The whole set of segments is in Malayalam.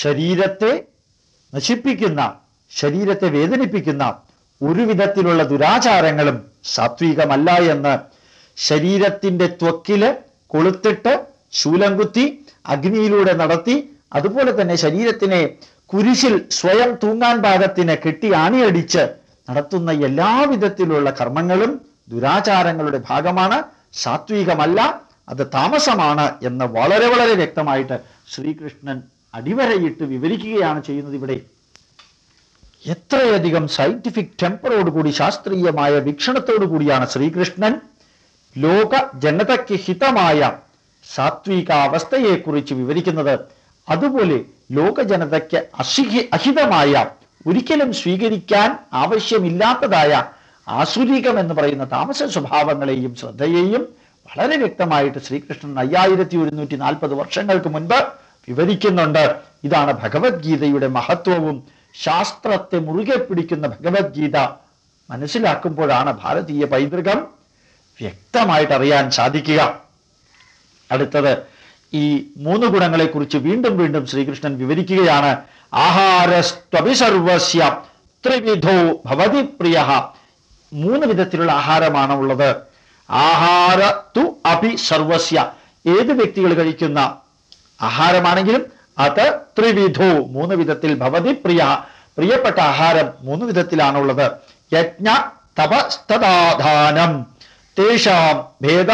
ശരീരത്തെ നശിപ്പിക്കുന്ന ശരീരത്തെ വേദനിപ്പിക്കുന്ന ഒരു വിധത്തിലുള്ള ദുരാചാരങ്ങളും സാത്വികമല്ല എന്ന് ശരീരത്തിന്റെ ത്വക്കിൽ കൊളുത്തിട്ട് ശൂലം കുത്തി അഗ്നിയിലൂടെ നടത്തി അതുപോലെ തന്നെ ശരീരത്തിനെ കുരിശിൽ സ്വയം തൂങ്ങാൻ പാകത്തിന് കെട്ടി ആണിയടിച്ച് നടത്തുന്ന എല്ലാവിധത്തിലുള്ള കർമ്മങ്ങളും ദുരാചാരങ്ങളുടെ ഭാഗമാണ്. സാത്വികമല്ല അത് താമസമാണ് എന്ന് വളരെ വളരെ വ്യക്തമായിട്ട് ശ്രീകൃഷ്ണൻ അടിവരയിട്ട് വിവരിക്കുകയാണ് ചെയ്യുന്നത് ഇവിടെ. എത്രയധികം സയന്റിഫിക് ടെമ്പറോടുകൂടി ശാസ്ത്രീയമായ വീക്ഷണത്തോടു കൂടിയാണ് ശ്രീകൃഷ്ണൻ ലോക ജനതയ്ക്ക് ഹിതമായ സാത്വികാവസ്ഥയെക്കുറിച്ച് വിവരിക്കുന്നത്. അതുപോലെ ലോക ജനതയ്ക്ക് അശിഹി അഹിതമായ ഒരിക്കലും സ്വീകരിക്കാൻ ആവശ്യമില്ലാത്തതായ ആസുരികം എന്ന് പറയുന്ന താമസ സ്വഭാവങ്ങളെയും ശ്രദ്ധയെയും വളരെ വ്യക്തമായിട്ട് ശ്രീകൃഷ്ണൻ അയ്യായിരത്തി ഒരുന്നൂറ്റി നാൽപ്പത് വർഷങ്ങൾക്ക് മുൻപ് വിവരിക്കുന്നുണ്ട്. ഇതാണ് ഭഗവത്ഗീതയുടെ മഹത്വവും. ശാസ്ത്രത്തെ മുറുകെ പിടിക്കുന്ന ഭഗവത്ഗീത മനസ്സിലാക്കുമ്പോഴാണ് ഭാരതീയ പൈതൃകം വ്യക്തമായിട്ട് അറിയാൻ സാധിക്കുക. അടുത്തത് ഈ മൂന്ന് ഗുണങ്ങളെക്കുറിച്ച് വീണ്ടും വീണ്ടും ശ്രീകൃഷ്ണൻ വിവരിക്കുകയാണ്. ആഹാരസ്ത്വപി സർവസ്യ ത്രിവിധോ ഭവതി പ്രിയ. മൂന്ന് വിധത്തിലുള്ള ആഹാരമാണ് ഉള്ളത്. ആഹാര തു അപി സർവസ്യ. ഏത് വ്യക്തികൾ കഴിക്കുന്ന ആഹാരമാണെങ്കിലും അത് ത്രിവിധോ മൂന്ന് വിധത്തിൽ ഭവതി പ്രിയ. പ്രിയപ്പെട്ട ആഹാരം മൂന്ന് വിധത്തിലാണുള്ളത്. യജ്ഞ തപസ്തദാധാനം തേഷാം ഭേദ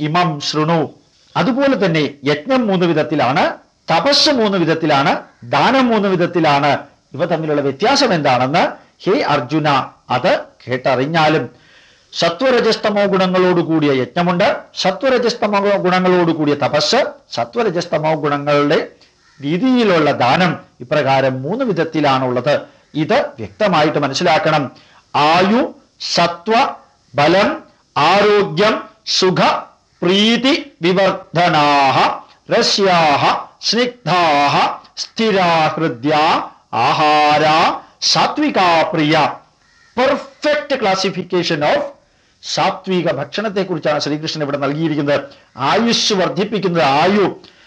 ഇമം ശൃണു. അതുപോലെ തന്നെ യജ്ഞം മൂന്ന് വിധത്തിലാണ് തപസ് മൂന്ന് വിധത്തിലാണ് ദാനം മൂന്ന് വിധത്തിലാണ്. ഇവ തമ്മിലുള്ള വ്യത്യാസം എന്താണെന്ന് ഹേ അർജുന അത് കേട്ടറിഞ്ഞാലും സത്വരജസ്തമോ ഗുണങ്ങളോട് കൂടിയ യജ്ഞമുണ്ട്. സത്വരജസ്തമോ ഗുണങ്ങളോട് കൂടിയ തപസ്. സത്വരജസ്തമോ ഗുണങ്ങളുടെ രീതിയിലുള്ള ദാനം ഇപ്രകാരം മൂന്ന് വിധത്തിലാണുള്ളത്. ഇത് വ്യക്തമായിട്ട് മനസ്സിലാക്കണം. ആയു സത്വ ബലം ആരോഗ്യം സുഖ പ്രീതി വിവർദ്ധനാഹ രസ്യാഹ സ്നിഗ്ധാഹ സ്ഥിരാഹൃദ്യ ആഹാര സാത്വികാപ്രിയ. പെർഫെക്റ്റ് ക്ലാസിഫിക്കേഷൻ ഓഫ് സാത്വിക ഭക്ഷണത്തെ കുറിച്ചാണ് ശ്രീകൃഷ്ണൻ ഇവിടെ നൽകിയിരിക്കുന്നത്. ആയുഷ് വർദ്ധിപ്പിക്കുന്നത് ആയു.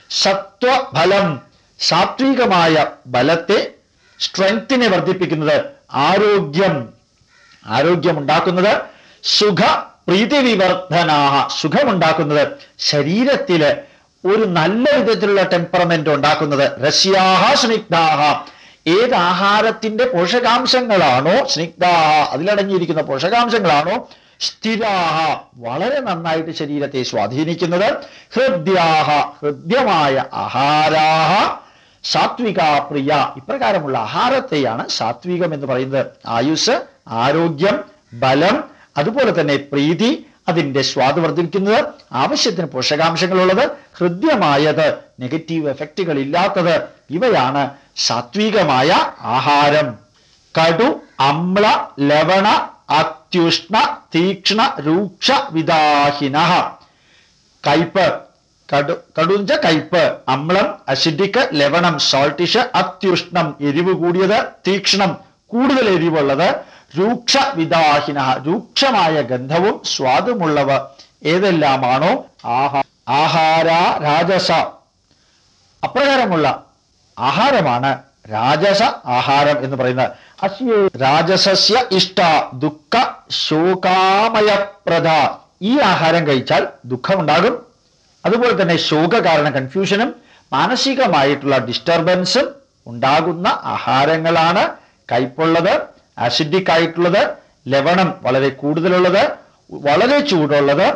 സത്വഫലം സാത്വികമായ ബലത്തെ സ്ട്രെങ്തിനെ വർദ്ധിപ്പിക്കുന്നത് ആരോഗ്യം. ആരോഗ്യം ഉണ്ടാക്കുന്നത് സുഖ പ്രീതി വിവർധനാഹ സുഖമുണ്ടാക്കുന്നത് ശരീരത്തിൽ ഒരു നല്ല വിധത്തിലുള്ള ടെമ്പറമെന്റ് ഉണ്ടാക്കുന്നത് രസ്യാഹ സ്നിഗ്ധാഹ. ഏത് ആഹാരത്തിന്റെ പോഷകാംശങ്ങളാണോ സ്നിഗ്ധാഹ അതിലടങ്ങിയിരിക്കുന്ന പോഷകാംശങ്ങളാണോ സ്ഥിരാഹ. വളരെ നന്നായിട്ട് ശരീരത്തെ സ്വാധീനിക്കുന്നത് ഹൃദ്യാഹ ഹൃദ്യമായ ആഹാരാഹ സാത്വിക പ്രിയ. ഇപ്രകാരമുള്ള ആഹാരത്തെയാണ് സാത്വികം എന്ന് പറയുന്നത്. ആയുസ് ആരോഗ്യം ബലം അതുപോലെ തന്നെ പ്രീതി അതിന്റെ സ്വാദ് വർദ്ധിക്കുന്നത് ആവശ്യത്തിന് പോഷകാംശങ്ങളുള്ളത് ഹൃദ്യമായത് നെഗറ്റീവ് എഫക്റ്റുകൾ ഇല്ലാത്തത്. ഇവയാണ് സാത്വികമായ ആഹാരം. കടു അമ്ല ലവണ അത്യുഷ്ണ തീക്ഷ്ണ രൂക്ഷ വിദാഹിന. കയ്പ്. കടു കടുഞ്ച കയ്പ്. അമ്ലം അസിഡിക് ലവണം സോൾട്ടിഷ് അത്യുഷ്ണം. എരിവ് കൂടിയത് തീക്ഷ്ണം. കൂടുതൽ എരിവുള്ളത് രൂക്ഷ വിദാഹിന. രൂക്ഷമായ ഗന്ധവും സ്വാദുമുള്ളവ ഏതെല്ലാമാണോ? ആഹാ ആഹാര രാജസ. അപ്രകാരമുള്ള ആഹാരമാണ് രാജസ ആഹാരം എന്ന് പറയുന്നത് അശ്വേ രാജസസ്യ ഇഷ്ട ദുഃഖ ശോകാമയപ്രദ. ഈ ആഹാരം കഴിച്ചാൽ ദുഃഖമുണ്ടാകും. അതുപോലെ തന്നെ ശോക കാരണം കൺഫ്യൂഷനും മാനസികമായിട്ടുള്ള ഡിസ്റ്റർബൻസും ഉണ്ടാകുന്ന ആഹാരങ്ങളാണ് കയ്പുള്ളത് ആസിഡിക് ആയിട്ടുള്ളത് ലവണം വളരെ കൂടുതലുള്ളത് വളരെ ചൂടുള്ളത്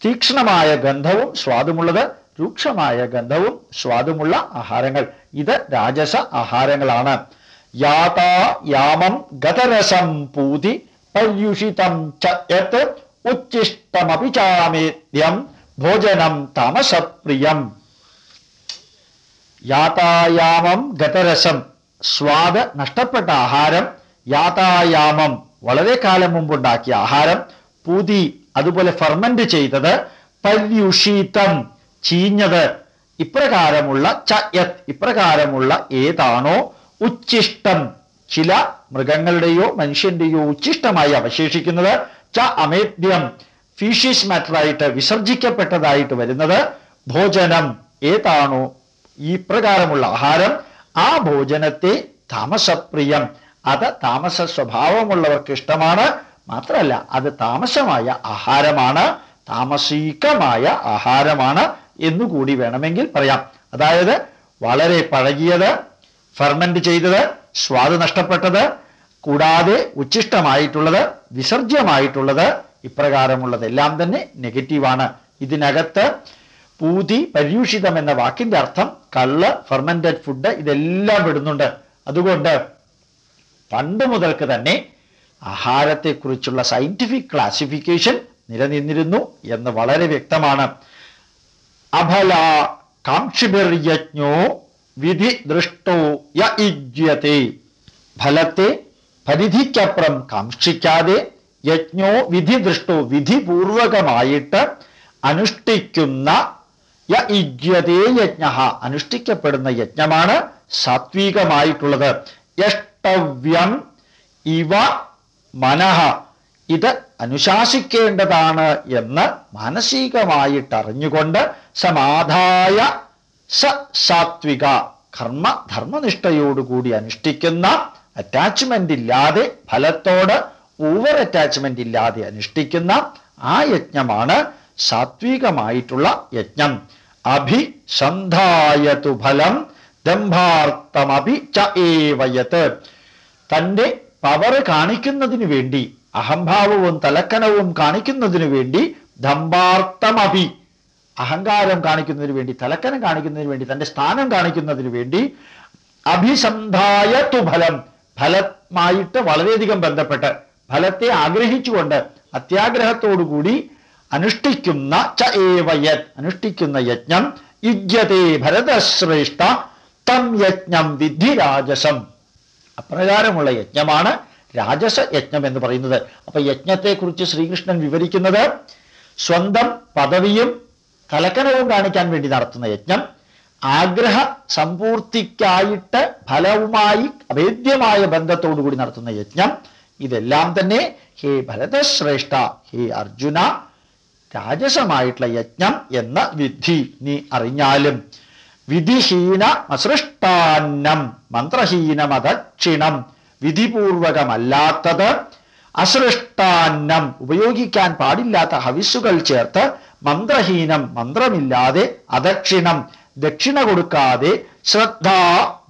തീക്ഷ്ണമായ ഗന്ധവും സ്വാദുമുള്ളത് രൂക്ഷമായ ഗന്ധവും സ്വാദുമുള്ള ആഹാരങ്ങൾ. ഇത് രാജസ ആഹാരങ്ങളാണ്. യാതാ ഗതരസം പൂതി പര്യുഷിതം ച യത് ഉച്ഛിഷ്ടമപി ചാമേദ്യം ഭോജനം താമസപ്രിയം. യാതായാമം ഗതരസം സ്വാദ് നഷ്ടപ്പെട്ട ആഹാരം. യാതായാമം വളരെ കാലം മുമ്പുണ്ടാക്കിയ ആഹാരം. പൂതി അതുപോലെ ഫെർമെന്റ് ചെയ്തത് പര്യുഷീതം ചീഞ്ഞത്. ഇപ്രകാരമുള്ള ചയത് ഇപ്രകാരമുള്ള ഏതാണോ ഉച്ഛിഷ്ടം. ചില മൃഗങ്ങളുടെയോ മനുഷ്യന്റെയോ ഉച്ഛിഷ്ടമായി അവശേഷിക്കുന്നത് ച അമേദ്യം. ഫീഷ്യസ് മാറ്ററായിട്ട് വിസർജിക്കപ്പെട്ടതായിട്ട് വരുന്നത് ഭോജനം. ഏതാണോ ഈ പ്രകാരമുള്ള ആഹാരം? ആ ഭോജനത്തെ താമസപ്രിയം. അത് താമസ സ്വഭാവമുള്ളവർക്ക് ഇഷ്ടമാണ്. മാത്രമല്ല അത് താമസമായ ആഹാരമാണ്. താമസികമായ ആഹാരമാണ്. എന്നുകൂടി വേണമെങ്കിൽ പറയാം. അതായത് വളരെ പഴകിയത് ഫെർമെന്റ് ചെയ്തത് സ്വാദ് നഷ്ടപ്പെട്ടത് കൂടാതെ ഉച്ഛിഷ്ടമായിട്ടുള്ളത് വിസർജ്യമായിട്ടുള്ളത് ഇപ്രകാരമുള്ളതെല്ലാം തന്നെ നെഗറ്റീവാണ് ഇതിനകത്ത് പൂതി പര്യൂഷിതം എന്ന വാക്കിന്റെ അർത്ഥം കള്ള് ഫെർമെന്റഡ് ഫുഡ് ഇതെല്ലാം വിടുന്നുണ്ട് അതുകൊണ്ട് പണ്ട് മുതൽക്ക് തന്നെ ആഹാരത്തെക്കുറിച്ചുള്ള സയന്റിഫിക് ക്ലാസിഫിക്കേഷൻ നിലനിന്നിരുന്നു എന്ന് വളരെ വ്യക്തമാണ്. അഫല കാക്ഷിഭിർയജ്ഞോ വിധി ദൃഷ്ടോ യുജ്യത്തെ. ഫലത്തെ പരിധിക്കപ്പുറം കാക്ഷിക്കാതെ യജ്ഞോ വിധി ദൃഷ്ടോ വിധിപൂർവകമായിട്ട് അനുഷ്ഠിക്കുന്ന യുജ്യതേ യജ്ഞ. അനുഷ്ഠിക്കപ്പെടുന്ന യജ്ഞമാണ് സാത്വികമായിട്ടുള്ളത്. യഷ്ടവ്യം ഇവ മനഃ. ഇത് അനുശാസിക്കേണ്ടതാണ് എന്ന് മാനസികമായിട്ടറിഞ്ഞുകൊണ്ട് സമാധായ സ സാത്വിക കർമ്മ ധർമ്മനിഷ്ഠയോടുകൂടി അനുഷ്ഠിക്കുന്ന അറ്റാച്ച്മെന്റ് ഇല്ലാതെ ഫലത്തോട് ഓവർ അറ്റാച്ച്മെന്റ് ഇല്ലാതെ അനുഷ്ഠിക്കുന്ന ആ യജ്ഞമാണ് സാത്വികമായിട്ടുള്ള യജ്ഞം. അഭിസന്ധായതു ഫലം ദംഭാർത്ഥമഭി ചേവയത് തന്റെ പവർ കാണിക്കുന്നതിന് വേണ്ടി അഹംഭാവവും തലക്കനവും കാണിക്കുന്നതിന് വേണ്ടി ദമ്പാർത്ഥമഭി അഹങ്കാരം കാണിക്കുന്നതിന് വേണ്ടി തലക്കനം കാണിക്കുന്നതിന് വേണ്ടി തന്റെ സ്ഥാനം കാണിക്കുന്നതിന് വേണ്ടി അഭിസന്ധായ തുഫലം ഫലമായിട്ട് വളരെയധികം ബന്ധപ്പെട്ട് ഫലത്തെ ആഗ്രഹിച്ചുകൊണ്ട് അത്യാഗ്രഹത്തോടുകൂടി അനുഷ്ഠിക്കുന്ന ച ഏവയത് അനുഷ്ഠിക്കുന്ന യജ്ഞം യുജ്യതേ ഭരതശ്രേഷ്ഠ തം യജ്ഞം വിധി രാജസം അപ്രകാരമുള്ള യജ്ഞമാണ് രാജസ യജ്ഞം എന്ന് പറയുന്നത്. അപ്പൊ യജ്ഞത്തെക്കുറിച്ച് ശ്രീകൃഷ്ണൻ വിവരിക്കുന്നത് സ്വന്തം പദവിയും തലക്കനവും കാണിക്കാൻ വേണ്ടി നടത്തുന്ന യജ്ഞം. ആഗ്രഹ സമ്പൂർത്തിക്കായിട്ട് ഫലവുമായി അഭേദ്യമായ ബന്ധത്തോടുകൂടി നടത്തുന്ന യജ്ഞം. ഇതെല്ലാം തന്നെ ഹേ ഭരതശ്രേഷ്ഠ ഹേ അർജുന രാജസമായിട്ടുള്ള യജ്ഞം എന്ന വിധി നീ അറിഞ്ഞാലും. വിധിഹീന അസൃഷ്ടാന്നം മന്ത്രഹീനമദക്ഷിണം. വിധിപൂർവകമല്ലാത്തത് അസൃഷ്ടാന്നം ഉപയോഗിക്കാൻ പാടില്ലാത്ത ഹവിസ്സുകൾ ചേർത്ത് മന്ത്രഹീനം മന്ത്രമില്ലാതെ അദക്ഷിണം ദക്ഷിണ കൊടുക്കാതെ ശ്രദ്ധ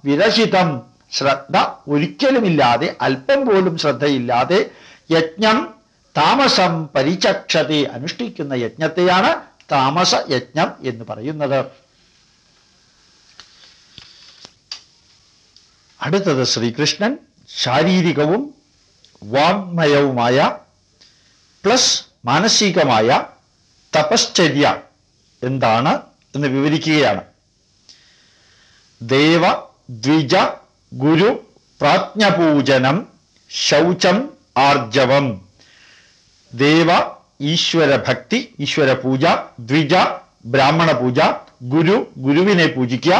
വിരഹിതം ശ്രദ്ധ ഒരിക്കലുമില്ലാതെ അല്പം പോലും ശ്രദ്ധയില്ലാതെ യജ്ഞം താമസം പരിചക്ഷതെ അനുഷ്ഠിക്കുന്ന യജ്ഞത്തെയാണ് താമസ യജ്ഞം എന്ന് പറയുന്നത്. അടുത്തത് ശ്രീകൃഷ്ണൻ. ശാരീരികവും വാങ്മയവുമായ പ്ലസ് മാനസികമായ തപശ്ചര്യ എന്താണ് എന്ന് വിവരിക്കുകയാണ്. ദേവ ദ്വിജ ഗുരു പ്രാജ്ഞപൂജനം ശൗചം ആർജവം. ദേവ ഈശ്വര ഭക്തി ഈശ്വര പൂജ ദ്വിജ ബ്രാഹ്മണ പൂജ ഗുരു ഗുരുവിനെ പൂജിക്കുക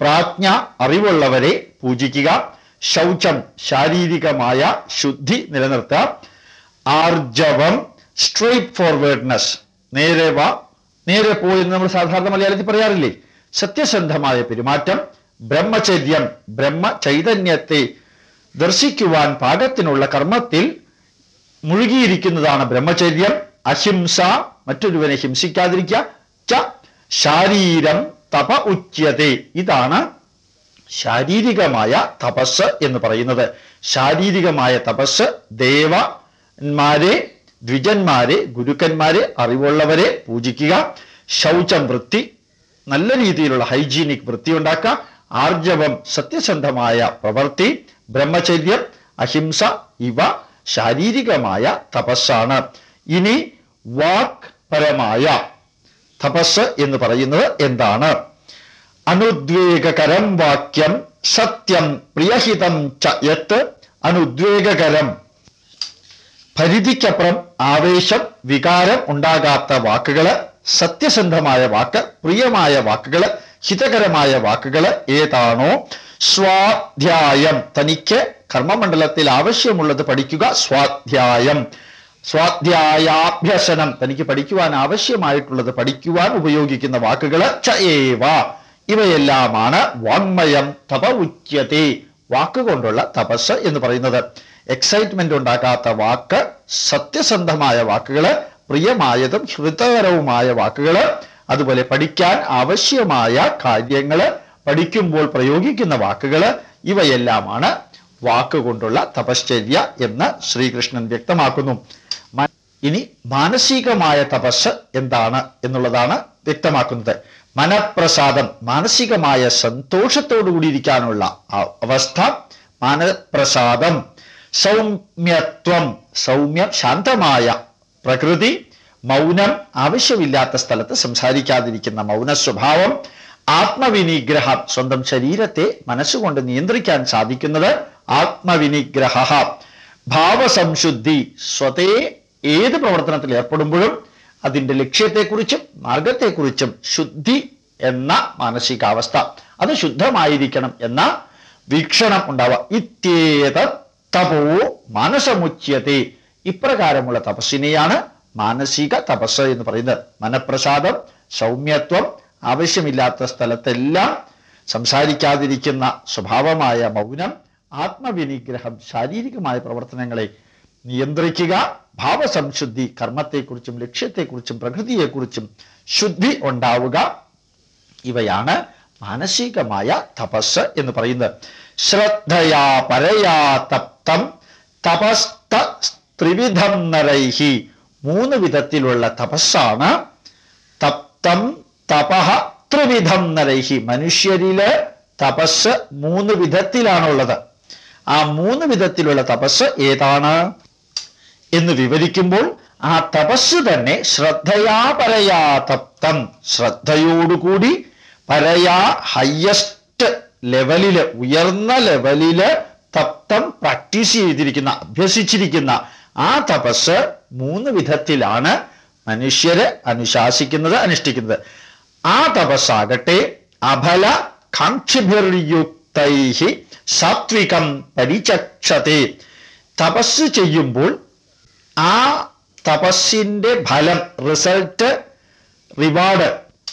പ്രാജ്ഞ അറിവുള്ളവരെ പൂജിക്കുക ശൗചം ശാരീരികമായ ശുദ്ധി നിലനിർത്തുക ആർജവം സ്ട്രേറ്റ് ഫോർവേഡ്നെസ് നേരെ വാ നേരെ പോയെന്ന് നമ്മൾ സാധാരണ മലയാളത്തിൽ പറയാറില്ലേ? സത്യസന്ധമായ പെരുമാറ്റം ബ്രഹ്മചര്യം ബ്രഹ്മ ചൈതന്യത്തെ ദർശിക്കുവാൻ പാകത്തിനുള്ള കർമ്മത്തിൽ മുഴുകിയിരിക്കുന്നതാണ് ബ്രഹ്മചര്യം. അഹിംസ മറ്റൊരുവനെ ഹിംസിക്കാതിരിക്കുക. ശാരീരം തപ ഉച്ചതേ ഇതാണ് ശാരീരികമായ തപസ് എന്ന് പറയുന്നത്. ശാരീരികമായ തപസ് ദേവന്മാരെ ദ്വിജന്മാരെ ഗുരുക്കന്മാരെ അറിവുള്ളവരെ പൂജിക്കുക. ശൗചം വൃത്തി നല്ല രീതിയിലുള്ള ഹൈജീനിക് വൃത്തി ഉണ്ടാക്കുക. ആർജവം സത്യസന്ധമായ പ്രവൃത്തി ബ്രഹ്മചര്യം അഹിംസ ഇവ ശാരീരികമായ തപസ്സാണ്. ഇനി വാക് പരമായ തപസ് എന്ന് പറയുന്നത് എന്താണ്? അനുദ്വേഗകരം വാക്യം സത്യം പ്രിയഹിതം ച യത് അനുദ്വേഗകരം. പരിധിക്കപ്പുറം ആവേശം വികാരം ഉണ്ടാകാത്ത വാക്കുകൾ സത്യസന്ധമായ വാക്ക് പ്രിയമായ വാക്കുകൾ ഹിതകരമായ വാക്കുകൾ ഏതാണോ സ്വാധ്യായം. തനിക്ക് കർമ്മമണ്ഡലത്തിൽ ആവശ്യമുള്ളത് പഠിക്കുക സ്വാധ്യായം. സ്വാധ്യായാഭ്യസനം തനിക്ക് പഠിക്കുവാൻ ആവശ്യമായിട്ടുള്ളത് പഠിക്കുവാൻ ഉപയോഗിക്കുന്ന വാക്കുകൾ ച ഏവ ഇവയെല്ലാമാണ് വാങ്മയം തപ ഉച്യത്തെ വാക്കുകൊണ്ടുള്ള തപസ് എന്ന് പറയുന്നത്. എക്സൈറ്റ്മെന്റ് ഉണ്ടാക്കാത്ത വാക്ക് സത്യസന്ധമായ വാക്കുകൾ പ്രിയമായതും ഹൃദയകരവുമായ വാക്കുകൾ അതുപോലെ പഠിക്കാൻ ആവശ്യമായ കാര്യങ്ങൾ പഠിക്കുമ്പോൾ പ്രയോഗിക്കുന്ന വാക്കുകൾ ഇവയെല്ലാമാണ് വാക്കുകൊണ്ടുള്ള തപശ്ചര്യ എന്ന് ശ്രീകൃഷ്ണൻ വ്യക്തമാക്കുന്നു. ഇനി മാനസികമായ തപസ് എന്താണ് എന്നുള്ളതാണ് വ്യക്തമാക്കുന്നത്. മനപ്രസാദം മാനസികമായ സന്തോഷത്തോടു കൂടിയിരിക്കാനുള്ള അവസ്ഥ. മനപ്രസാദം സൗമ്യത്വം സൗമ്യം ശാന്തമായ പ്രകൃതി മൗനം ആവശ്യമില്ലാത്ത സ്ഥലത്ത് സംസാരിക്കാതിരിക്കുന്ന മൗന സ്വഭാവം ആത്മവിനിഗ്രഹം സ്വന്തം ശരീരത്തെ മനസ്സുകൊണ്ട് നിയന്ത്രിക്കാൻ സാധിക്കുന്നത് ആത്മവിനിഗ്രഹ ഭാവസംശുദ്ധി സ്വതേ ഏത് പ്രവർത്തനത്തിൽ ഏർപ്പെടുമ്പോഴും അതിന്റെ ലക്ഷ്യത്തെക്കുറിച്ചും മാർഗത്തെക്കുറിച്ചും ശുദ്ധി എന്ന മാനസികാവസ്ഥ. അത് ശുദ്ധമായിരിക്കണം എന്ന വീക്ഷണം ഉണ്ടാവുക. ഇത്യേത തപോ മാനസമുച്യത്തെ ഇപ്രകാരമുള്ള തപസ്സിനെയാണ് മാനസിക തപസ് എന്ന് പറയുന്നത്. മനപ്രസാദം സൗമ്യത്വം ആവശ്യമില്ലാത്ത സ്ഥലത്തെല്ലാം സംസാരിക്കാതിരിക്കുന്ന സ്വഭാവമായ മൗനം ആത്മവിനിഗ്രഹം ശാരീരികമായ പ്രവർത്തനങ്ങളെ നിയന്ത്രിക്കുക ഭാവസംശുദ്ധി കർമ്മത്തെക്കുറിച്ചും ലക്ഷ്യത്തെക്കുറിച്ചും പ്രകൃതിയെക്കുറിച്ചും ശുദ്ധി ഉണ്ടാവുക. ഇവയാണ് മാനസികമായ തപസ് എന്ന് പറയുന്നത്. ശ്രദ്ധയാ പരയാ തപ്തം തപസ്ത ത്രിവിധം നരൈഹി. മൂന്ന് വിധത്തിലുള്ള തപസ്സാണ്. തപ്തം തപഹ ത്രിവിധം നരൈഹി. മനുഷ്യരിൽ തപസ് മൂന്ന് വിധത്തിലാണുള്ളത്. ആ മൂന്ന് വിധത്തിലുള്ള തപസ് ഏതാണ്? എന്ന് വിവരിക്കുമ്പോൾ ആ തപസ് തന്നെ ശ്രദ്ധയാ പരയാ തപ്തം. ശ്രദ്ധയോടുകൂടി പരയാ ഹയസ്റ്റ് ലെവലിൽ ഉയർന്ന ലെവലിൽ തപ്തം പ്രാക്ടീസ് ചെയ്തിരിക്കുന്ന അഭ്യസിച്ചിരിക്കുന്ന ആ തപസ് മൂന്ന് വിധത്തിലാണ് മനുഷ്യര് അനുശാസിക്കുന്നത് അനുഷ്ഠിക്കുന്നത്. ആ തപസ്സാകട്ടെ അഫല കാക്ഷിഭിർയുക്തൈഹി സാത്വികം പരിചക്ഷതേ. തപസ് ചെയ്യുമ്പോൾ ആ തപസ്സിന്റെ ഫലം റിസൾട്ട് റിവാർഡ്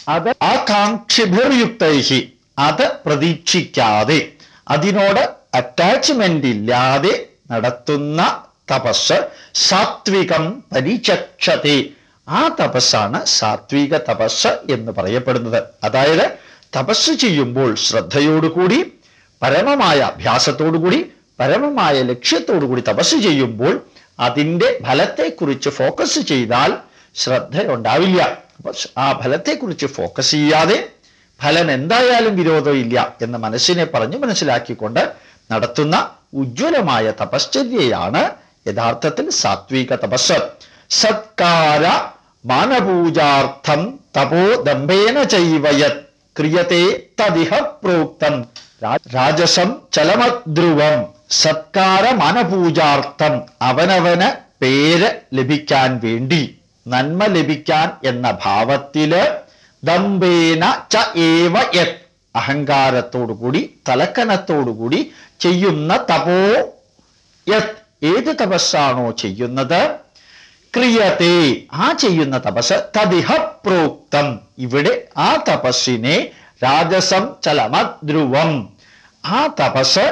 അത് ആകാംക്ഷിഭിർയുക്തൈഹി അത് പ്രതീക്ഷിക്കാതെ അതിനോട് അറ്റാച്ച്മെന്റ് ഇല്ലാതെ നടത്തുന്ന തപസ് സാത്വികം പരിചക്ഷതേ. ആ തപസ്സാണ് സാത്വിക തപസ് എന്ന് പറയപ്പെടുന്നത്. അതായത് തപസ് ചെയ്യുമ്പോൾ ശ്രദ്ധയോടുകൂടി പരമമായ അഭ്യാസത്തോടുകൂടി പരമമായ ലക്ഷ്യത്തോടുകൂടി തപസ് ചെയ്യുമ്പോൾ അതിന്റെ ഫലത്തെക്കുറിച്ച് ഫോക്കസ് ചെയ്താൽ ശ്രദ്ധ ഉണ്ടാവില്ല അപ്പൊ ആ ഫലത്തെക്കുറിച്ച് ഫോക്കസ് ചെയ്യാതെ ഫലം എന്തായാലും വിരോധമില്ല എന്ന് മനസ്സിനെ പറഞ്ഞു മനസ്സിലാക്കിക്കൊണ്ട് നടത്തുന്ന ഉജ്ജ്വലമായ തപശ്ചര്യയാണ് യഥാർത്ഥത്തിൽ സാത്വിക തപസ്. സത്കാര മാനപൂജാർത്ഥം തപോ ദമ്പേന ചൈവയത് ക്രിയത്തെ തതിഹ പ്രോക്തം. രാജസം ചലമദ്രുവം സത്കാര മനപൂജാർത്ഥം അവനവന് പേര് ലഭിക്കാൻ വേണ്ടി നന്മ ലഭിക്കാൻ എന്ന ഭാവത്തിൽ ദമ്പേന ച ഏവ യത് അഹങ്കാരത്തോടുകൂടി തലക്കനത്തോടുകൂടി ചെയ്യുന്ന തപോ യത് ഏത് തപസ്സാണോ ചെയ്യുന്നത്? ക്രിയത്തെ ആ ചെയ്യുന്ന തപസ് തദിഹ പ്രോക്തം ഇവിടെ ആ തപസ്സിനെ രാജസം ചലമദ്രുവം ആ തപസ്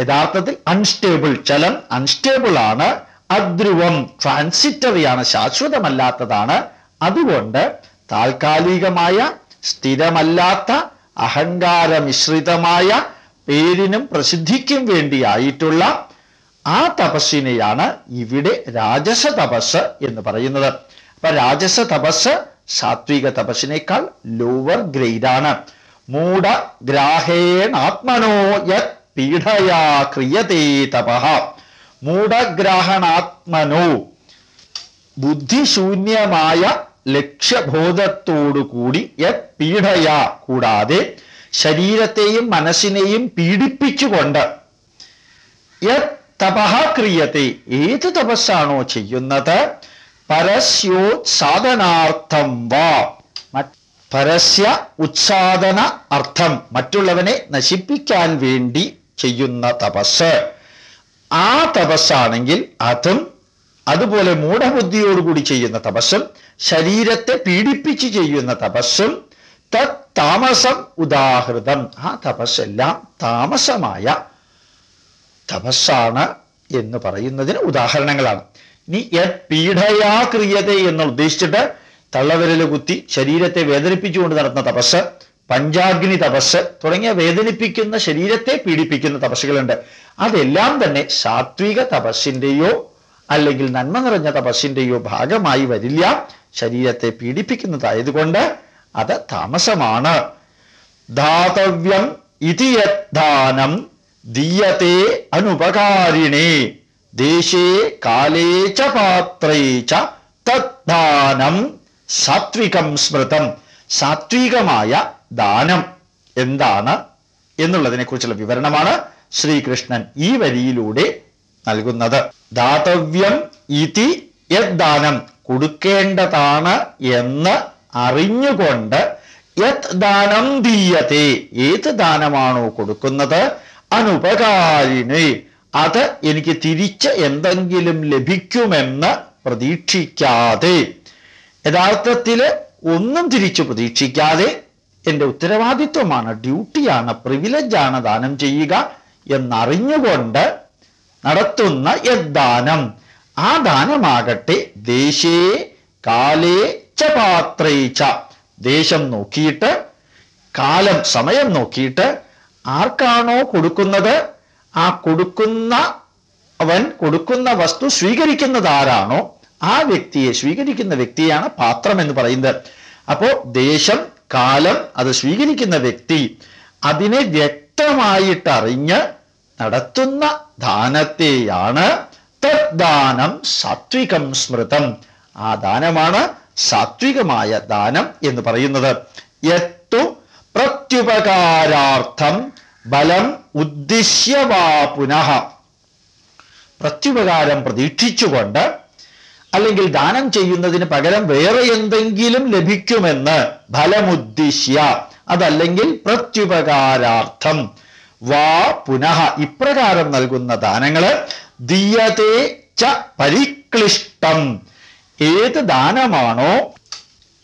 യഥാർത്ഥത്തിൽ അൺസ്റ്റേബിൾ ചലം അൺസ്റ്റേബിൾ ആണ് അധ്രുവം. ട്രാൻസിറ്ററി ആണ് ശാശ്വതമല്ലാത്തതാണ്. അതുകൊണ്ട് താൽക്കാലികമായ സ്ഥിരമല്ലാത്ത അഹങ്കാരമിശ്രിതമായ പേരിനും പ്രസിദ്ധിക്കും വേണ്ടിയായിട്ടുള്ള ആ തപസ്സിനെയാണ് ഇവിടെ രാജസ തപസ് എന്ന് പറയുന്നത്. അപ്പൊ രാജസ തപസ് സാത്വിക തപസ്സിനേക്കാൾ ലോവർ ഗ്രേഡാണ് മൂഢ ഗ്രാഹേണാത്മനോ യത് പീഠയാ ക്രിയതേ തപഃ. മൂഢഗ്രാഹണാത്മനോ ബുദ്ധിശൂന്യമായ ലക്ഷ്യബോധത്തോടുകൂടി യത് പീഠയാ കൂടാതെ ശരീരത്തെയും മനസ്സിനെയും പീഡിപ്പിച്ചുകൊണ്ട് യത് തപഹ ക്രിയത്തെ ഏത് തപസ്സാണോ ചെയ്യുന്നത്? പരസ്യോത്സാദനാർത്ഥം വാ. പരസ്യ ഉത്സാദന അർത്ഥം മറ്റുള്ളവനെ നശിപ്പിക്കാൻ വേണ്ടി ചെയ്യുന്ന തപസ്. ആ തപസ്സാണെങ്കിൽ അതും അതുപോലെ മൂഢബുദ്ധിയോടുകൂടി ചെയ്യുന്ന തപസ്സും ശരീരത്തെ പീഡിപ്പിച്ച് ചെയ്യുന്ന തപസ്സും തത് താമസം ഉദാഹൃതം. ആ തപസ്സെല്ലാം താമസമായ തപസ്സാണ് എന്ന് പറയുന്നതിന് ഉദാഹരണങ്ങളാണ്. യത് പീഡയാ ക്രിയത എന്ന് ഉദ്ദേശിച്ചിട്ട് തള്ളവിരൽ കുത്തി ശരീരത്തെ വേദനിപ്പിച്ചുകൊണ്ട് നടത്തുന്ന തപസ് പഞ്ചാഗ്നി തപസ് തുടങ്ങിയ വേദനിപ്പിക്കുന്ന ശരീരത്തെ പീഡിപ്പിക്കുന്ന തപസ്സുകളുണ്ട്. അതെല്ലാം തന്നെ സാത്വിക തപസ്സിന്റെയോ അല്ലെങ്കിൽ നന്മ നിറഞ്ഞ തപസ്സിന്റെയോ ഭാഗമായി വരില്ല. ശരീരത്തെ പീഡിപ്പിക്കുന്നതായതുകൊണ്ട് അത് താമസമാണ്. ധാതവ്യം ഇതിയദ്ധാനം ദീയത്തെ അനുപകാരിണേ. ദേശേ കാലേ ച പാത്രേ ച സാത്വികം സ്മൃതം. സാത്വികമായ ദാനം എന്താണ് എന്നുള്ളതിനെ കുറിച്ചുള്ള വിവരണമാണ് ശ്രീകൃഷ്ണൻ ഈ വരിയിലൂടെ നൽകുന്നത്. ദാതവ്യം ഇതി യദ്ദാനം കൊടുക്കേണ്ടതാണ് എന്ന് അറിഞ്ഞുകൊണ്ട് യത് ദാനം ദീയത്തെ ഏത് ദാനമാണോ കൊടുക്കുന്നത്? അനുപകാരിണി. അത് എനിക്ക് തിരിച്ച് എന്തെങ്കിലും ലഭിക്കുമെന്ന് പ്രതീക്ഷിക്കാതെ യഥാർത്ഥത്തിൽ ഒന്നും തിരിച്ചു പ്രതീക്ഷിക്കാതെ എന്റെ ഉത്തരവാദിത്വമാണ് ഡ്യൂട്ടിയാണ് പ്രിവിലേജാണ് ദാനം ചെയ്യുക എന്നറിഞ്ഞുകൊണ്ട് നടത്തുന്ന യദ്ദാനം ആ ദാനമാകട്ടെ ദേശേ കാലേ ച പാത്രേ ച. ദേശം നോക്കിയിട്ട് കാലം സമയം നോക്കിയിട്ട് ആർക്കാണോ കൊടുക്കുന്നത് ആ കൊടുക്കുന്ന അവൻ കൊടുക്കുന്ന വസ്തു സ്വീകരിക്കുന്നത് ആരാണോ ആ വ്യക്തിയെ സ്വീകരിക്കുന്ന വ്യക്തിയാണ് പാത്രം എന്ന് പറയുന്നത്. അപ്പോൾ ദേശം കാലം അത് സ്വീകരിക്കുന്ന വ്യക്തി അതിനെ വ്യക്തമായിട്ട് അറിഞ്ഞ് നടത്തുന്ന ദാനത്തെയാണ് തദ്ദാനം സാത്വികം സ്മൃതം. ആ ദാനമാണ് സാത്വികമായ ദാനം എന്ന് പറയുന്നത്. എത്തു പ്രത്യുപകാരാർത്ഥം ബലം ഉദ്ദിശ്യവാ പുനഃ പ്രത്യുപകാരം പ്രതീക്ഷിച്ചുകൊണ്ട് അല്ലെങ്കിൽ ദാനം ചെയ്യുന്നതിന് പകരം വേറെ എന്തെങ്കിലും ലഭിക്കുമെന്ന് ഫലമുദ്ദിശ്യ അതല്ലെങ്കിൽ പ്രത്യുപകാരാർത്ഥം. വാ പുനഃ ഇപ്രകാരം നൽകുന്ന ദാനങ്ങൾ ദീയതേ ച പരിക്ലിഷ്ടം. ഏത് ദാനമാണോ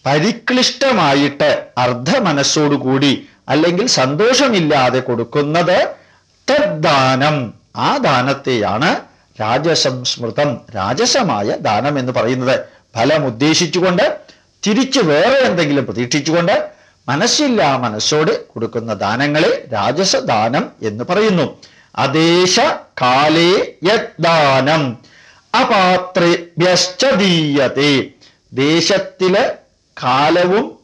പരിക്ലിഷ്ടമായിട്ട് അർദ്ധമനസ്സോടുകൂടി അല്ലെങ്കിൽ സന്തോഷമില്ലാതെ കൊടുക്കുന്നത് തദ്ദാനം. ആ ദാനത്തെയാണ് രാജസംസ്മൃതം രാജസമായ ദാനം എന്ന് പറയുന്നത്. ഫലം ഉദ്ദേശിച്ചുകൊണ്ട് തിരിച്ചു വേറെ എന്തെങ്കിലും പ്രതീക്ഷിച്ചുകൊണ്ട് മനസ്സില്ലാ മനസ്സോട് കൊടുക്കുന്ന ദാനങ്ങളെ രാജസദാനം എന്ന് പറയുന്നു. അദേശ കാലേ യദ്ദാനം അപാത്രേഭ്യശ്ചദീയത്തെ ദേശത്തിലെ കാലവും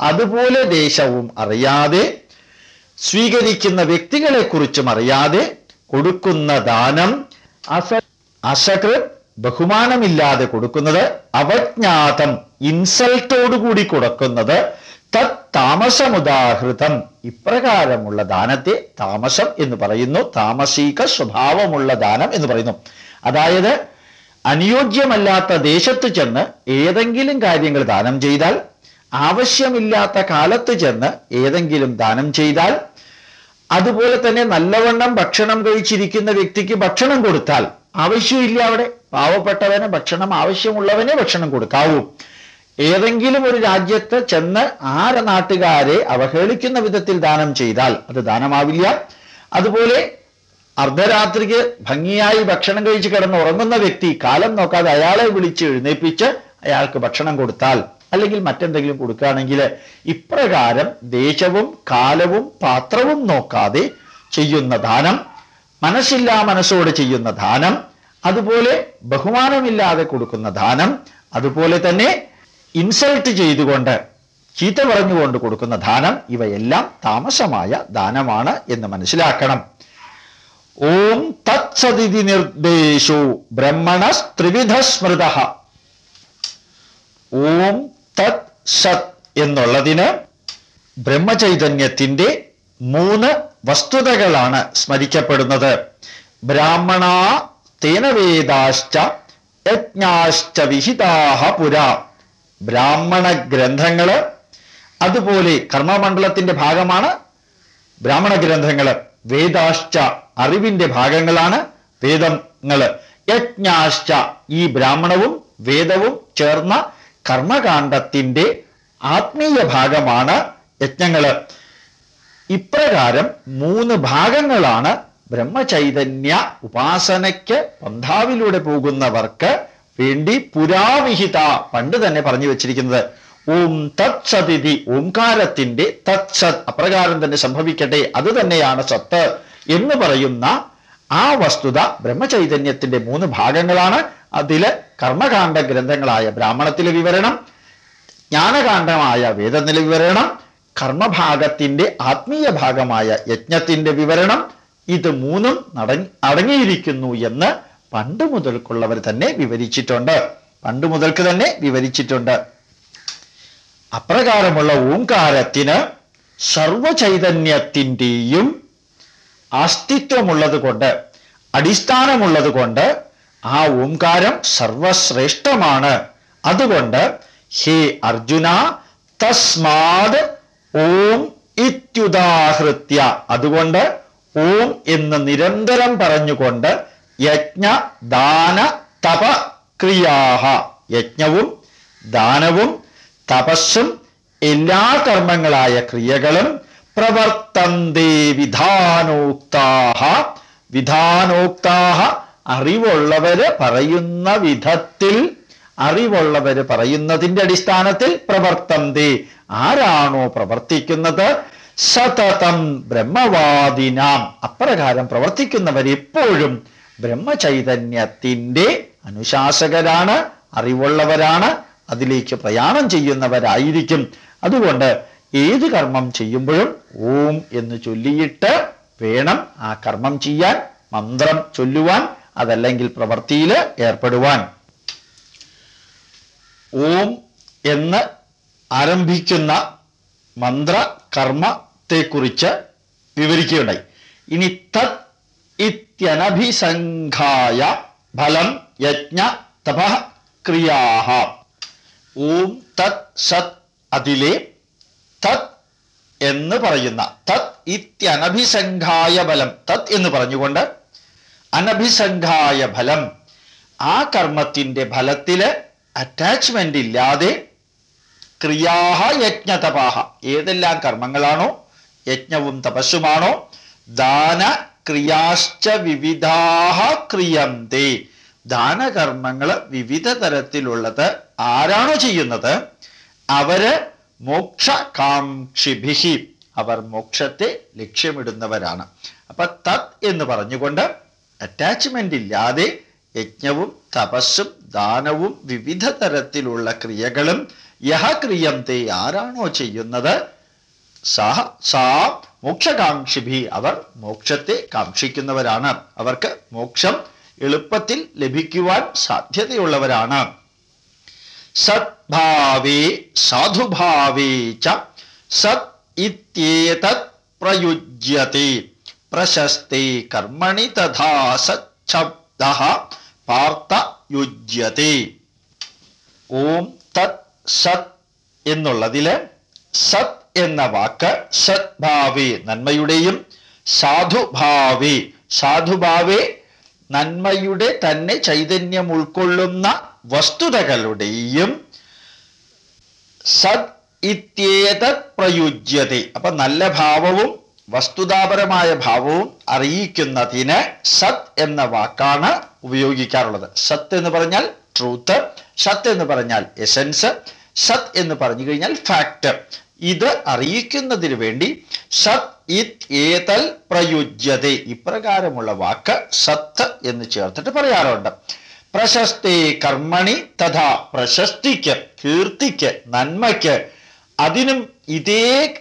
അതുപോലെ ദേശവും അറിയാതെ സ്വീകരിക്കുന്ന വ്യക്തികളെ കുറിച്ചും അറിയാതെ കൊടുക്കുന്ന ദാനം അസ ബഹുമാനമില്ലാതെ കൊടുക്കുന്നത് അവജ്ഞാതം ഇൻസൾട്ടോടുകൂടി കൊടുക്കുന്നത് തത് താമസമുദാഹൃതം ഇപ്രകാരമുള്ള ദാനത്തെ താമസം എന്ന് പറയുന്നു. താമസിക സ്വഭാവമുള്ള ദാനം എന്ന് പറയുന്നു. അതായത് അനുയോജ്യമല്ലാത്ത ദേശത്ത് ചെന്ന് ഏതെങ്കിലും കാര്യങ്ങൾ ദാനം ചെയ്താൽ ആവശ്യമില്ലാത്ത കാലത്ത് ചെന്ന് ഏതെങ്കിലും ദാനം ചെയ്താൽ അതുപോലെ തന്നെ നല്ലവണ്ണം ഭക്ഷണം കഴിച്ചിരിക്കുന്ന വ്യക്തിക്ക് ഭക്ഷണം കൊടുത്താൽ ആവശ്യമില്ല അവിടെ. പാവപ്പെട്ടവന് ഭക്ഷണം ആവശ്യമുള്ളവനെ ഭക്ഷണം കൊടുക്കാവൂ. ഏതെങ്കിലും ഒരു രാജ്യത്ത് ചെന്ന് ആ നാട്ടുകാരെ അവഹേളിക്കുന്ന വിധത്തിൽ ദാനം ചെയ്താൽ അത് ദാനമാവില്ല. അതുപോലെ അർദ്ധരാത്രിക്ക് ഭംഗിയായി ഭക്ഷണം കഴിച്ച് കിടന്ന് ഉറങ്ങുന്ന വ്യക്തി കാലം നോക്കാതെ അയാളെ വിളിച്ച് എഴുന്നേൽപ്പിച്ച് അയാൾക്ക് ഭക്ഷണം കൊടുത്താൽ അല്ലെങ്കിൽ മറ്റെന്തെങ്കിലും കൊടുക്കുകയാണെങ്കിൽ ഇപ്രകാരം ദേശവും കാലവും പാത്രവും നോക്കാതെ ചെയ്യുന്ന ദാനം മനസ്സില്ലാ മനസ്സോട് ചെയ്യുന്ന ദാനം അതുപോലെ ബഹുമാനമില്ലാതെ കൊടുക്കുന്ന ദാനം അതുപോലെ തന്നെ ഇൻസൾട്ട് ചെയ്തുകൊണ്ട് ചീത്ത പറഞ്ഞുകൊണ്ട് കൊടുക്കുന്ന ദാനം ഇവയെല്ലാം താമസമായ ദാനമാണ് എന്ന് മനസ്സിലാക്കണം. ഓം തത്സതി നിർദ്ദേശോ ബ്രഹ്മണ ത്രിവിധ സ്മൃത. ഓം തത് സത് എന്നുള്ളതിന് ബ്രഹ്മചൈതന്യത്തിന്റെ മൂന്ന് വസ്തുതകളാണ് സ്മരിക്കപ്പെടുന്നത്. ബ്രാഹ്മണ തേനവേദാശ്ച യജ്ഞാശ്ച വിഹിതാഹ പുര. ബ്രാഹ്മണ ഗ്രന്ഥങ്ങൾ അതുപോലെ കർമ്മമണ്ഡലത്തിന്റെ ഭാഗമാണ് ബ്രാഹ്മണ ഗ്രന്ഥങ്ങൾ. വേദാശ്ച അറിവിന്റെ ഭാഗങ്ങളാണ് വേദങ്ങൾ. യജ്ഞാശ്ച ഈ ബ്രാഹ്മണവും വേദവും ചേർന്ന കർമ്മകാണ്ഡത്തിന്റെ ആത്മീയ ഭാഗമാണ് യജ്ഞങ്ങൾ. ഇപ്രകാരം മൂന്ന് ഭാഗങ്ങളാണ് ബ്രഹ്മചൈതന്യ ഉപാസനയ്ക്ക് പന്ഥാവിലൂടെ പോകുന്നവർക്ക് വേണ്ടി പുരാവിഹിത പണ്ട് തന്നെ പറഞ്ഞു വെച്ചിരിക്കുന്നത്. ഓം തത് സതിഥി ഓംകാരത്തിന്റെ തത് സത് അപ്രകാരം തന്നെ സംഭവിക്കട്ടെ അത് തന്നെയാണ് സത്ത് എന്ന് പറയുന്ന ആ വസ്തുത ബ്രഹ്മചൈതന്യത്തിന്റെ മൂന്ന് ഭാഗങ്ങളാണ്. അതിൽ കർമ്മകാണ്ഡ ഗ്രന്ഥങ്ങളായ ബ്രാഹ്മണത്തിലെ വിവരണം ജ്ഞാനകാന്ഡമായ വേദത്തിലെ വിവരണം കർമ്മഭാഗത്തിന്റെ ആത്മീയ ഭാഗമായ യജ്ഞത്തിന്റെ വിവരണം ഇത് മൂന്നും അടങ്ങിയിരിക്കുന്നു എന്ന് പണ്ട് മുതൽക്കുള്ളവർ തന്നെ വിവരിച്ചിട്ടുണ്ട്. പണ്ട് മുതൽക്ക് തന്നെ വിവരിച്ചിട്ടുണ്ട്. അപ്രകാരമുള്ള ഓംകാരത്തിന് സർവചൈതന്യത്തിന്റെയും അസ്തിത്വമുള്ളത് കൊണ്ട് അടിസ്ഥാനമുള്ളത് കൊണ്ട് ആ ഓംകാരം സർവശ്രേഷ്ഠമാണ്. അതുകൊണ്ട് ഹേ അർജുന തസ്മാത് ഓം ഇത്യുദാഹൃത്യ. അതുകൊണ്ട് ഓം എന്ന് നിരന്തരം പറഞ്ഞുകൊണ്ട് യജ്ഞ ദാന തപ ക്രിയാഹ. യജ്ഞവും ദാനവും തപസ്സും എല്ലാ കർമ്മങ്ങളായ ക്രിയകളും പ്രവർത്തന്തേ വിധാനോക്താഹ. വിധാനോക്താഹ അറിവുള്ളവര് പറയുന്ന വിധത്തിൽ അറിവുള്ളവര് പറയുന്നതിന്റെ അടിസ്ഥാനത്തിൽ പ്രവർത്തന്തി ആരാണോ പ്രവർത്തിക്കുന്നത്? സതതം ബ്രഹ്മവാദിനാം. അപ്രകാരം പ്രവർത്തിക്കുന്നവർ എപ്പോഴും ബ്രഹ്മചൈതന്യത്തിന്റെ അനുശാസകരാണ് അറിവുള്ളവരാണ് അതിലേക്ക് പ്രയാണം ചെയ്യുന്നവരായിരിക്കും. അതുകൊണ്ട് ഏത് കർമ്മം ചെയ്യുമ്പോഴും ഓം എന്ന് ചൊല്ലിയിട്ട് വേണം ആ കർമ്മം ചെയ്യാൻ മന്ത്രം ചൊല്ലുവാൻ. അതല്ലെങ്കിൽ പ്രവൃത്തിയിൽ ഏർപ്പെടുവാൻ. ഓം എന്ന് ആരംഭിക്കുന്ന മന്ത്ര കർമ്മത്തെക്കുറിച്ച് വിവരിക്കുകയുണ്ടായി. ഇനി തത് ഇത്യനഭിസംഘായ ഫലം യജ്ഞ തപ ക്രിയാഹ. ഓം തത് സത് അതിലെ തത് എന്ന് പറയുന്ന തത് ഇത്യനഭിസംഘായ ഫലം തത് എന്ന് പറഞ്ഞുകൊണ്ട് അനഭിസംഘായ ഫലം. ആ കർമ്മത്തിന്റെ ഫലത്തിൽ അറ്റാച്ച്മെന്റ് ഇല്ലാതെ ക്രിയാഹ യജ്ഞതപാഹ. ഏതെല്ലാം കർമ്മങ്ങളാണോ? യജ്ഞവും തപസ്സുമാണോ? ദാന ക്രിയാശ്ച വിവിധാഹ ക്രിയന്തേ. ദാനകർമ്മങ്ങൾ വിവിധ തരത്തിലുള്ളത് ആരാണോ ചെയ്യുന്നത്? അവർ മോക്ഷകാംക്ഷിഭിഹി. അവർ മോക്ഷത്തെ ലക്ഷ്യമിടുന്നവരാണ്. അപ്പൊ തത് എന്ന് പറഞ്ഞുകൊണ്ട് അറ്റാച്ച്മെന്റ് ഇല്ലാതെ യജ്ഞവും തപസ്സും ദാനവും വിവിധ തരത്തിലുള്ള ക്രിയകളും യഹ ക്രിയന്തേ ആരാണോ ചെയ്യുന്നത്? സഹ സാ മോക്ഷകാംക്ഷിഭി. അവർ മോക്ഷത്തെ കാക്ഷിക്കുന്നവരാണ്. അവർക്ക് മോക്ഷം എളുപ്പത്തിൽ ലഭിക്കുവാൻ സാധ്യതയുള്ളവരാണ്. സദ്ഭാവേ സാധുഭാവേ ച സത് പ്രയുജ്യത്തെ പ്രശസ്തേ കർമ്മണി തഥാ സച്ഛബ്ദ പാർത്ത യുജ്യത്തെ ഓം തത് സത് എന്നുള്ളതിൽ സത് എന്ന വാക്ക് സദ്ഭാവേ നന്മയുടെയും സാധുഭാവി സാധുഭാവേ നന്മയുടെ തന്നെ ചൈതന്യം ഉൾക്കൊള്ളുന്ന വസ്തുതകളുടെയും സത് ഇത്യേതത് പ്രയുജ്യത. അപ്പൊ നല്ല ഭാവവും വസ്തുതാപരമായ ഭാവവും അറിയിക്കുന്നതിന് സത് എന്ന വാക്കാണ് ഉപയോഗിക്കാറുള്ളത്. സത് എന്ന് പറഞ്ഞാൽ ട്രൂത്ത് സത് എന്ന് പറഞ്ഞാൽ എസൻസ് സത് എന്ന് പറഞ്ഞു കഴിഞ്ഞാൽ ഫാക്ട് ഇത് അറിയിക്കുന്നതിന് വേണ്ടി സത് ഇത് ഏതൽ പ്രയുജ്യത. ഇപ്രകാരമുള്ള വാക്ക് സത് എന്ന് ചേർത്തിട്ട് പറയാറുണ്ട്. പ്രശസ്തി കർമ്മണി തഥാ പ്രശസ്തിക്ക് കീർത്തിക്ക് നന്മയ്ക്ക്. അതിനും ഇതേ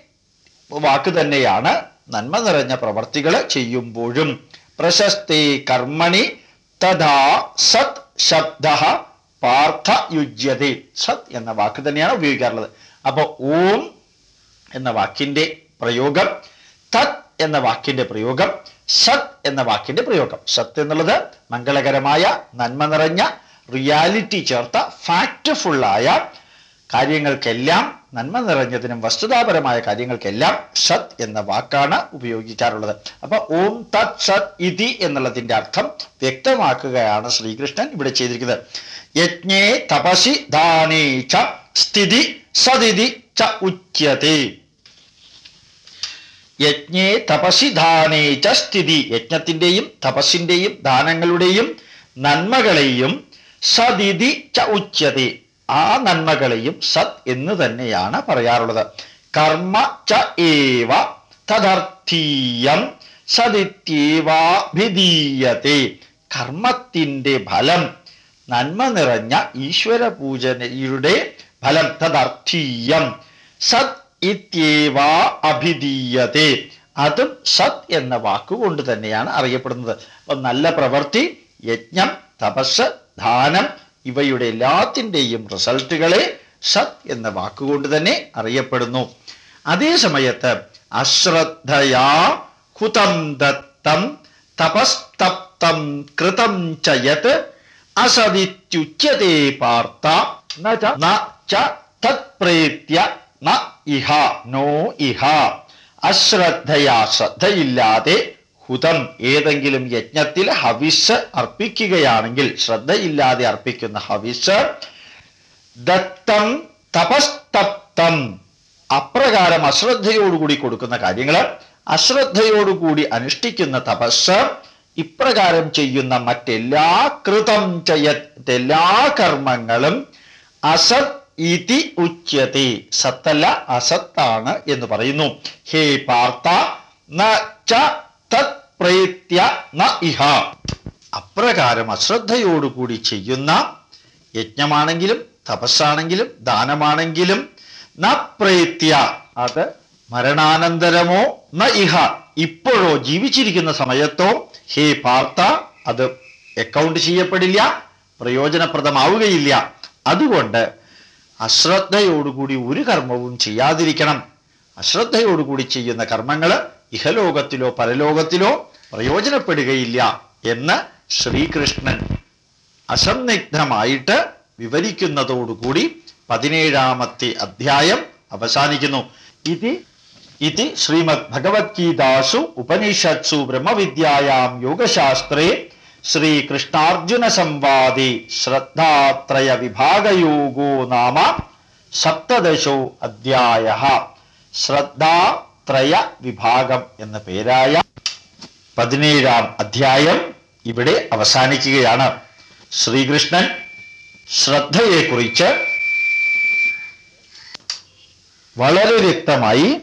വാക്ക് തന്നെയാണ് നന്മ നിറഞ്ഞ പ്രവർത്തികൾ ചെയ്യുമ്പോഴും പ്രശസ്തേ കർമ്മണി തഥാ സത് ശബ്ദ പാർത്ഥ യുജ്യത. സത് എന്ന വാക്ക് തന്നെയാണ് ഉപയോഗിക്കാറുള്ളത്. അപ്പൊ ഓം എന്ന വാക്കിന്റെ പ്രയോഗം തത് എന്ന വാക്കിന്റെ പ്രയോഗം സത് എന്ന വാക്കിന്റെ പ്രയോഗം. സത് എന്നുള്ളത് മംഗളകരമായ നന്മ നിറഞ്ഞ റിയാലിറ്റി ചേർത്ത ഫാക്റ്റ്ഫുള്ളായ കാര്യങ്ങൾക്കെല്ലാം നന്മ നിറഞ്ഞതിനും വസ്തുതാപരമായ കാര്യങ്ങൾക്കെല്ലാം ഷത് എന്ന വാക്കാണ് ഉപയോഗിക്കാറുള്ളത്. അപ്പൊ ഓം തത് ഷത് ഇതി എന്നുള്ളതിന്റെ അർത്ഥം വ്യക്തമാക്കുകയാണ് ശ്രീകൃഷ്ണൻ ഇവിടെ ചെയ്തിരിക്കുന്നത്. യജ്ഞേ തപസി ദാനേ ച സ്ഥിതി സതിഥി ച ഉച്യത്തെ യജ്ഞേ തപസി ദാനേ ച സ്ഥിതി യജ്ഞത്തിന്റെയും തപസ്സിന്റെയും ദാനങ്ങളുടെയും നന്മകളെയും സതിഥി ച ഉച്യത്തെ ആ നന്മകളെയും സത് എന്ന് തന്നെയാണ് പറയാറുള്ളത്. കർമ്മ ച ഏവ തദർത്ഥീയം സദിത്യേവാഭിധീയത്തെ. കർമ്മത്തിന്റെ ഫലം നന്മ നിറഞ്ഞ ഈശ്വര പൂജനയുടെ ഫലം തദർത്ഥീയം സത് ഇത്യേവാ അഭിധീയത്തെ. അതും സത് എന്ന വാക്കുകൊണ്ട് തന്നെയാണ് അറിയപ്പെടുന്നത്. അപ്പൊ നല്ല പ്രവൃത്തി യജ്ഞം തപസ് ദാനം ഇവയുടെ എല്ലാത്തിന്റെയും റിസൾട്ടുകളെ സത് എന്ന വാക്കുകൊണ്ട് തന്നെ അറിയപ്പെടുന്നു. അതേ സമയത്ത് അശ്രദ്ധയാ ഹുതം ദത്തം തപസ്തപ്തം കൃതം ചയത് അസദിത്യുച്യത്തെ പാർത്ത തത്പ്രേത്യ ഇഹ നോ ഇഹ. അശ്രദ്ധയാ ശ്രദ്ധയില്ലാതെ ഹുതം ഏതെങ്കിലും യജ്ഞത്തിൽ ഹവിഷ് അർപ്പിക്കുകയാണെങ്കിൽ ശ്രദ്ധയില്ലാതെ അർപ്പിക്കുന്ന ഹവിഷ് ദത്തം തപസ്തപ്തം. അപ്രകാരം അശ്രദ്ധയോടുകൂടി കൊടുക്കുന്ന കാര്യങ്ങൾ അശ്രദ്ധയോടുകൂടി അനുഷ്ഠിക്കുന്ന തപസ് ഇപ്രകാരം ചെയ്യുന്ന മറ്റെല്ലാ കൃതം ചെയ്യ എല്ലാ കർമ്മങ്ങളും അസത് ഇതി ഉച്ചതി സത്തല്ല അസത്താണ് എന്ന് പറയുന്നു. ഹേ പാർത്ത തത് പ്രേത്യ ന ഇഹ. അപ്രകാരം അശ്രദ്ധയോടുകൂടി ചെയ്യുന്ന യജ്ഞമാണെങ്കിലും തപസ്സാണെങ്കിലും ദാനമാണെങ്കിലും ന പ്രേത്യ അത് മരണാനന്തരമോ ന ഇഹ ഇപ്പോഴോ ജീവിച്ചിരിക്കുന്ന സമയത്തോ ഹേ പാർത്ത അത് അക്കൗണ്ട് ചെയ്യപ്പെടില്ല പ്രയോജനപ്രദമാവുകയില്ല. അതുകൊണ്ട് അശ്രദ്ധയോടുകൂടി ഒരു കർമ്മവും ചെയ്യാതിരിക്കണം. അശ്രദ്ധയോടുകൂടി ചെയ്യുന്ന കർമ്മങ്ങൾ ഇഹലോകത്തിലോ പരലോകത്തിലോ പ്രയോജനപ്പെടുകയില്ല എന്ന് ശ്രീകൃഷ്ണൻ അസന്നിഗ്ധമായിട്ട് വിവരിക്കുന്നതോടുകൂടി പതിനേഴാമത്തെ അധ്യായം അവസാനിക്കുന്നു. ഇത് ഇത് ശ്രീമദ് ഭഗവത്ഗീതാസു ഉപനിഷത്സു ബ്രഹ്മവിദ്യായം യോഗശാസ്ത്രേ ശ്രീകൃഷ്ണാർജുന സംവാദി ശ്രദ്ധാത്രയ വിഭാഗയോഗോ നാമ സപ്തദശോ അധ്യായ. ശ്രദ്ധാത്രയ വിഭാഗം എന്ന പേരായ പതിനേഴാം അധ്യായം ഇവിടെ അവസാനിക്കുകയാണ്. ശ്രീകൃഷ്ണൻ ശ്രദ്ധയെക്കുറിച്ച് വളരെ വ്യക്തമായി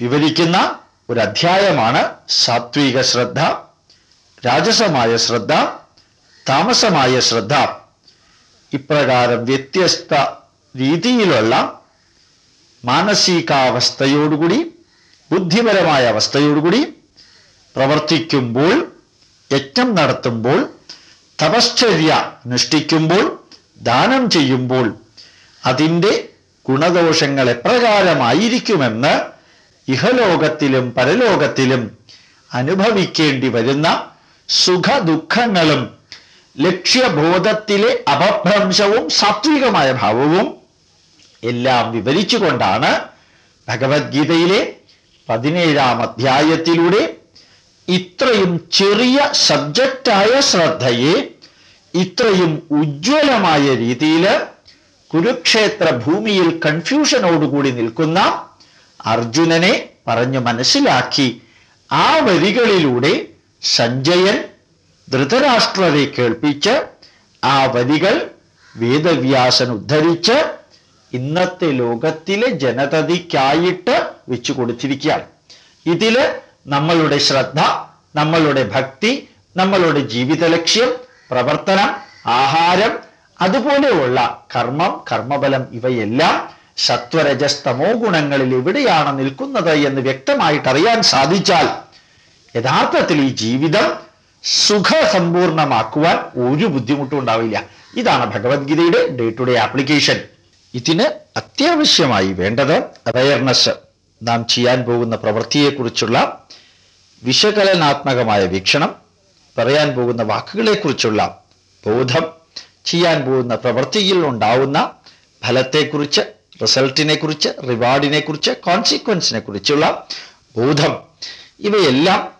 വിവരിക്കുന്ന ഒരു അധ്യായമാണ് സാത്വിക ശ്രദ്ധ രാജസമായ ശ്രദ്ധ താമസമായ ശ്രദ്ധ. ഇപ്രകാരം വ്യത്യസ്ത രീതിയിലുള്ള മാനസികാവസ്ഥയോടുകൂടി ബുദ്ധിപരമായ അവസ്ഥയോടുകൂടി പ്രവർത്തിക്കുമ്പോൾ യജ്ഞം നടത്തുമ്പോൾ തപശ്ചര്യ അനുഷ്ഠിക്കുമ്പോൾ ദാനം ചെയ്യുമ്പോൾ അതിന്റെ ഗുണദോഷങ്ങൾ എപ്രകാരമായിരിക്കുമെന്ന് ഇഹലോകത്തിലും പരലോകത്തിലും അനുഭവിക്കേണ്ടി വരുന്ന സുഖദുഃഖങ്ങളും ലക്ഷ്യബോധത്തിലെ അപഭ്രംശവും സാത്വികമായ ഭാവവും എല്ലാം വിവരിച്ചുകൊണ്ടാണ് ഭഗവത്ഗീതയിലെ പതിനേഴാം അധ്യായത്തിലൂടെ ഇത്രയും ചെറിയ സബ്ജക്റ്റായ ശ്രദ്ധയെ ഇത്രയും ഉജ്ജ്വലമായ രീതിയിൽ കുരുക്ഷേത്ര ഭൂമിയിൽ കൺഫ്യൂഷനോടുകൂടി നിൽക്കുന്ന അർജുനനെ പറഞ്ഞു മനസ്സിലാക്കി ആ വരികളിലൂടെ സഞ്ജയൻ ധൃതരാഷ്ട്രരെ കേൾപ്പിച്ച് ആ വരികൾ വേദവ്യാസൻ ഉദ്ധരിച്ച് ഇന്നത്തെ ലോകത്തിലെ ജനതയ്ക്കായിട്ട് വെച്ചു കൊടുത്തിരിക്കുകയാണ്. ഇതിൽ നമ്മളുടെ ശ്രദ്ധ നമ്മളുടെ ഭക്തി നമ്മളുടെ ജീവിത ലക്ഷ്യം പ്രവർത്തനം ആഹാരം അതുപോലെയുള്ള കർമ്മം കർമ്മബലം ഇവയെല്ലാം സത്വരജസ്തമോ ഗുണങ്ങളിൽ എവിടെയാണ് നിൽക്കുന്നത് എന്ന് വ്യക്തമായിട്ട് അറിയാൻ സാധിച്ചാൽ യഥാർത്ഥത്തിൽ ഈ ജീവിതം സുഖസമ്പൂർണമാക്കുവാൻ ഒരു ബുദ്ധിമുട്ടും ഉണ്ടാവില്ല. ഇതാണ് ഭഗവത്ഗീതയുടെ ഡേ ടു ഡേ ആപ്ലിക്കേഷൻ. ഇതിന് അത്യാവശ്യമായി വേണ്ടത് അവയർനെസ്. നാം ചെയ്യാൻ പോകുന്ന പ്രവൃത്തിയെക്കുറിച്ചുള്ള വിശകലനാത്മകമായ വീക്ഷണം പറയാൻ പോകുന്ന വാക്കുകളെക്കുറിച്ചുള്ള ബോധം ചെയ്യാൻ പോകുന്ന പ്രവൃത്തിയിൽ ഉണ്ടാവുന്ന ഫലത്തെക്കുറിച്ച് റിസൾട്ടിനെ കുറിച്ച് റിവാർഡിനെ കുറിച്ച് കോൺസിക്വൻസിനെ കുറിച്ചുള്ള ബോധം. ഇവയെല്ലാം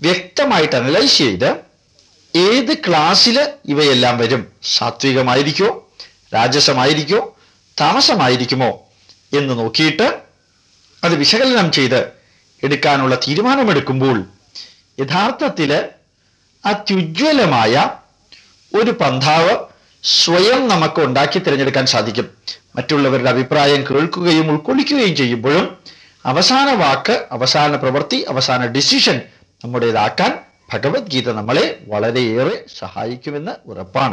വ്യക്തമായിട്ട് അനലൈസ് ചെയ്ത് ഏത് ക്ലാസ്സിൽ ഇവയെല്ലാം വരും? സാത്വികമായിരിക്കോ? രാജസമായിരിക്കോ? താമസമായിരിക്കുമോ എന്ന് നോക്കിയിട്ട് അത് വിശകലനം ചെയ്ത് എടുക്കാനുള്ള തീരുമാനമെടുക്കുമ്പോൾ യഥാർത്ഥത്തിൽ അത്യുജ്വലമായ ഒരു പന്ഥാവ് സ്വയം നമുക്ക് ഉണ്ടാക്കി തിരഞ്ഞെടുക്കാൻ സാധിക്കും. മറ്റുള്ളവരുടെ അഭിപ്രായം കേൾക്കുകയും ഉൾക്കൊള്ളിക്കുകയും ചെയ്യുമ്പോഴും അവസാന വാക്ക് അവസാന പ്രവൃത്തി അവസാന ഡിസിഷൻ നമ്മുടേതാക്കാൻ ഭഗവത്ഗീത നമ്മളെ വളരെയേറെ സഹായിക്കുമെന്ന് ഉറപ്പാണ്.